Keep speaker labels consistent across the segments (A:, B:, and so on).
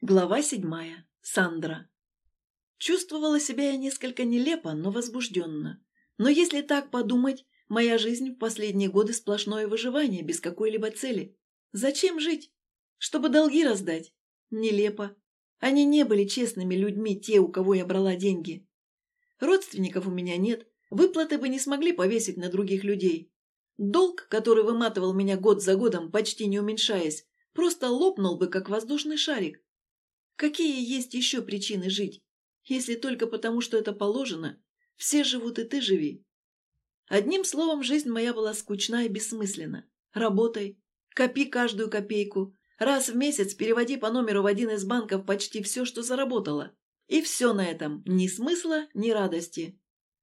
A: Глава седьмая. Сандра. Чувствовала себя я несколько нелепо, но возбужденно. Но если так подумать, моя жизнь в последние годы сплошное выживание, без какой-либо цели. Зачем жить? Чтобы долги раздать? Нелепо. Они не были честными людьми, те, у кого я брала деньги. Родственников у меня нет, выплаты бы не смогли повесить на других людей. Долг, который выматывал меня год за годом, почти не уменьшаясь, просто лопнул бы, как воздушный шарик. Какие есть еще причины жить? Если только потому, что это положено. Все живут, и ты живи. Одним словом, жизнь моя была скучна и бессмысленна. Работай, копи каждую копейку. Раз в месяц переводи по номеру в один из банков почти все, что заработала. И все на этом. Ни смысла, ни радости.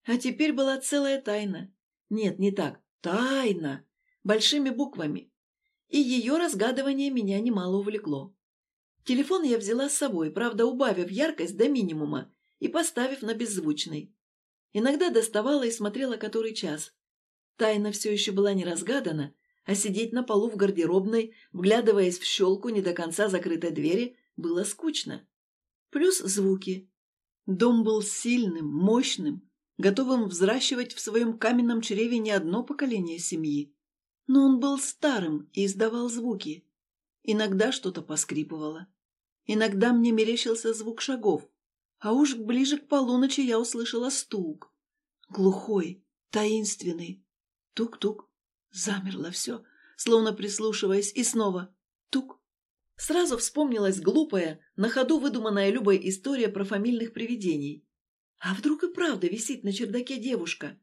A: А теперь была целая тайна. Нет, не так. Тайна. Большими буквами. И ее разгадывание меня немало увлекло. Телефон я взяла с собой, правда, убавив яркость до минимума и поставив на беззвучный. Иногда доставала и смотрела который час. Тайна все еще была не разгадана, а сидеть на полу в гардеробной, вглядываясь в щелку не до конца закрытой двери, было скучно. Плюс звуки. Дом был сильным, мощным, готовым взращивать в своем каменном чреве не одно поколение семьи. Но он был старым и издавал звуки. Иногда что-то поскрипывало. Иногда мне мерещился звук шагов, а уж ближе к полуночи я услышала стук. Глухой, таинственный. Тук-тук. Замерло все, словно прислушиваясь, и снова тук. Сразу вспомнилась глупая, на ходу выдуманная Любой история про фамильных привидений. А вдруг и правда висит на чердаке девушка?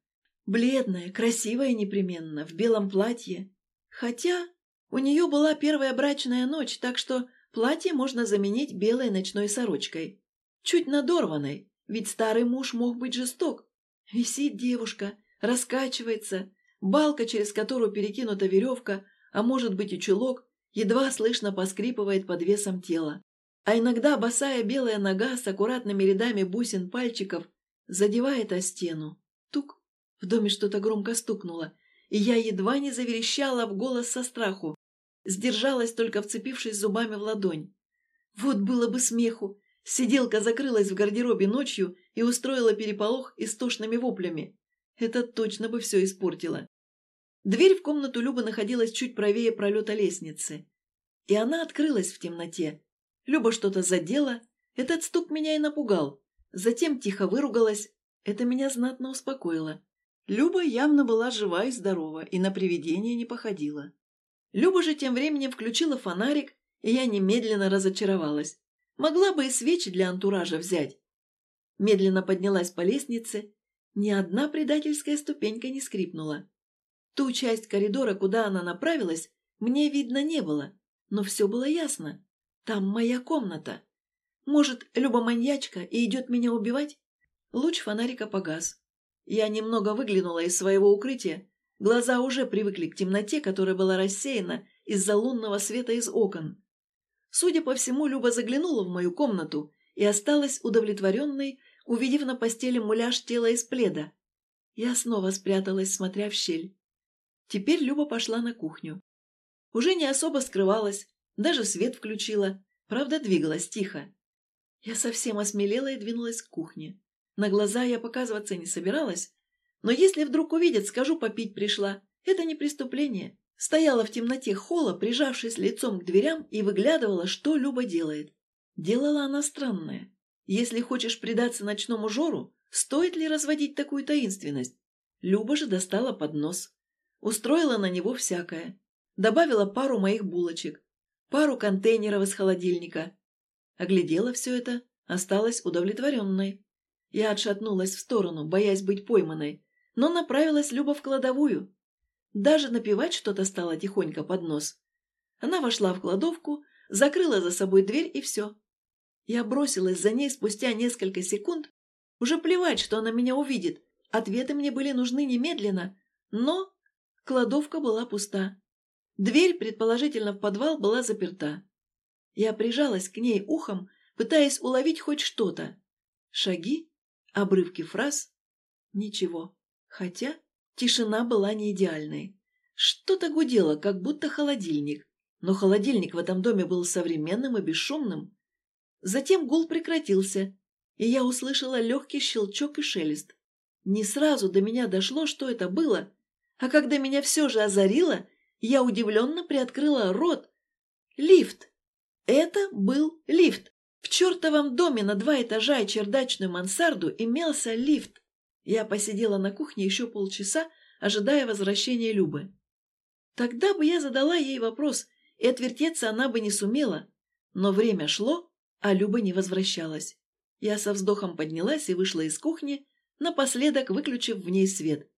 A: Бледная, красивая непременно, в белом платье. Хотя у нее была первая брачная ночь, так что Платье можно заменить белой ночной сорочкой. Чуть надорванной, ведь старый муж мог быть жесток. Висит девушка, раскачивается, балка, через которую перекинута веревка, а может быть и чулок, едва слышно поскрипывает под весом тела. А иногда босая белая нога с аккуратными рядами бусин пальчиков задевает о стену. Тук! В доме что-то громко стукнуло, и я едва не заверещала в голос со страху. Сдержалась, только вцепившись зубами в ладонь. Вот было бы смеху. Сиделка закрылась в гардеробе ночью и устроила переполох истошными воплями. Это точно бы все испортило. Дверь в комнату Любы находилась чуть правее пролета лестницы. И она открылась в темноте. Люба что-то задела. Этот стук меня и напугал. Затем тихо выругалась. Это меня знатно успокоило. Люба явно была жива и здорова, и на привидение не походила. Люба же тем временем включила фонарик, и я немедленно разочаровалась. Могла бы и свечи для антуража взять. Медленно поднялась по лестнице. Ни одна предательская ступенька не скрипнула. Ту часть коридора, куда она направилась, мне видно не было, но все было ясно. Там моя комната. Может, Люба маньячка и идет меня убивать? Луч фонарика погас. Я немного выглянула из своего укрытия Глаза уже привыкли к темноте, которая была рассеяна из-за лунного света из окон. Судя по всему, Люба заглянула в мою комнату и осталась удовлетворенной, увидев на постели муляж тела из пледа. Я снова спряталась, смотря в щель. Теперь Люба пошла на кухню. Уже не особо скрывалась, даже свет включила, правда, двигалась тихо. Я совсем осмелела и двинулась к кухне. На глаза я показываться не собиралась, но если вдруг увидят, скажу, попить пришла. Это не преступление. Стояла в темноте холла, прижавшись лицом к дверям, и выглядывала, что Люба делает. Делала она странное. Если хочешь предаться ночному жору, стоит ли разводить такую таинственность? Люба же достала поднос. Устроила на него всякое. Добавила пару моих булочек, пару контейнеров из холодильника. Оглядела все это, осталась удовлетворенной. Я отшатнулась в сторону, боясь быть пойманной, но направилась Люба в кладовую. Даже напевать что-то стало тихонько под нос. Она вошла в кладовку, закрыла за собой дверь и все. Я бросилась за ней спустя несколько секунд. Уже плевать, что она меня увидит. Ответы мне были нужны немедленно, но кладовка была пуста. Дверь, предположительно, в подвал была заперта. Я прижалась к ней ухом, пытаясь уловить хоть что-то. Шаги, обрывки фраз. Ничего. Хотя тишина была не идеальной. Что-то гудело, как будто холодильник. Но холодильник в этом доме был современным и бесшумным. Затем гул прекратился, и я услышала легкий щелчок и шелест. Не сразу до меня дошло, что это было, а когда меня все же озарило, я удивленно приоткрыла рот. Лифт! Это был лифт. В чертовом доме на два этажа и чердачную мансарду имелся лифт. Я посидела на кухне еще полчаса, ожидая возвращения Любы. Тогда бы я задала ей вопрос, и отвертеться она бы не сумела. Но время шло, а Люба не возвращалась. Я со вздохом поднялась и вышла из кухни, напоследок выключив в ней свет.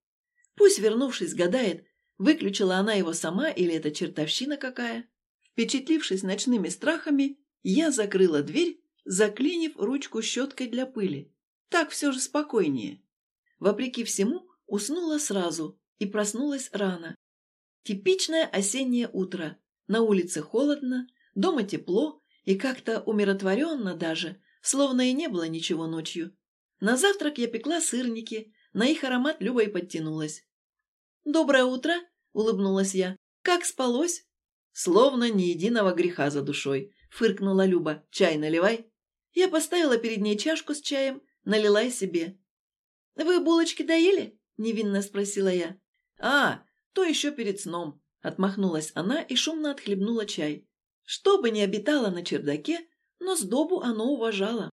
A: Пусть, вернувшись, гадает, выключила она его сама или это чертовщина какая. Впечатлившись ночными страхами, я закрыла дверь, заклинив ручку щеткой для пыли. Так все же спокойнее. Вопреки всему, уснула сразу и проснулась рано. Типичное осеннее утро. На улице холодно, дома тепло и как-то умиротворенно даже, словно и не было ничего ночью. На завтрак я пекла сырники, на их аромат Люба и подтянулась. «Доброе утро!» — улыбнулась я. «Как спалось?» «Словно ни единого греха за душой», — фыркнула Люба. «Чай наливай». Я поставила перед ней чашку с чаем, налила себе. «Вы булочки доели?» — невинно спросила я. «А, то еще перед сном», — отмахнулась она и шумно отхлебнула чай. Что бы ни обитало на чердаке, но сдобу оно уважало.